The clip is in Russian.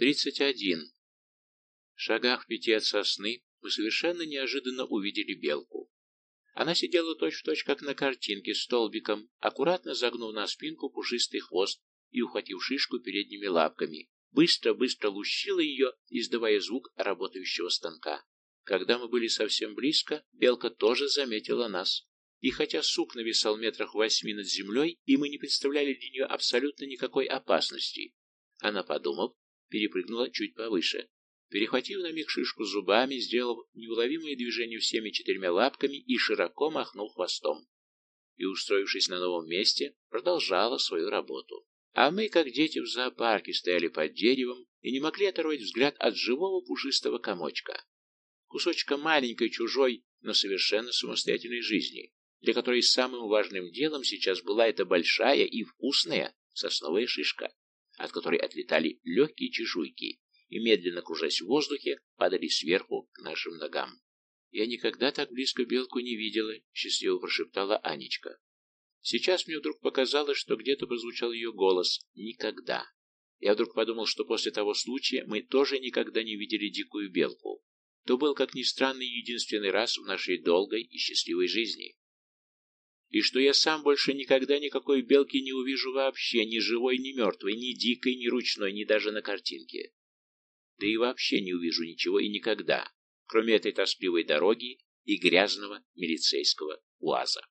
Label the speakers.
Speaker 1: 31. В шагах пяти от сосны мы совершенно неожиданно увидели белку. Она сидела точь-в-точь, точь, как на картинке, столбиком, аккуратно загнув на спинку пушистый хвост и ухватив шишку передними лапками, быстро-быстро лущила ее, издавая звук работающего станка. Когда мы были совсем близко, белка тоже заметила нас. И хотя сук нависал метрах восьми над землей, и мы не представляли для нее абсолютно никакой опасности, она, подумав, перепрыгнула чуть повыше. Перехватив на миг шишку зубами, сделав неуловимые движения всеми четырьмя лапками и широко махнул хвостом. И, устроившись на новом месте, продолжала свою работу. А мы, как дети в зоопарке, стояли под деревом и не могли оторвать взгляд от живого пушистого комочка. Кусочка маленькой, чужой, но совершенно самостоятельной жизни, для которой самым важным делом сейчас была эта большая и вкусная сосновая шишка от которой отлетали легкие чешуйки и, медленно кружась в воздухе, падали сверху к нашим ногам. «Я никогда так близко белку не видела», — счастливо прошептала Анечка. Сейчас мне вдруг показалось, что где-то прозвучал ее голос «Никогда». Я вдруг подумал, что после того случая мы тоже никогда не видели дикую белку. То был, как ни странно, единственный раз в нашей долгой и счастливой жизни и что я сам больше никогда никакой белки не увижу вообще, ни живой, ни мертвой, ни дикой, ни ручной, ни даже на картинке. Да и вообще не увижу ничего и никогда, кроме этой тоскливой дороги и грязного милицейского уаза.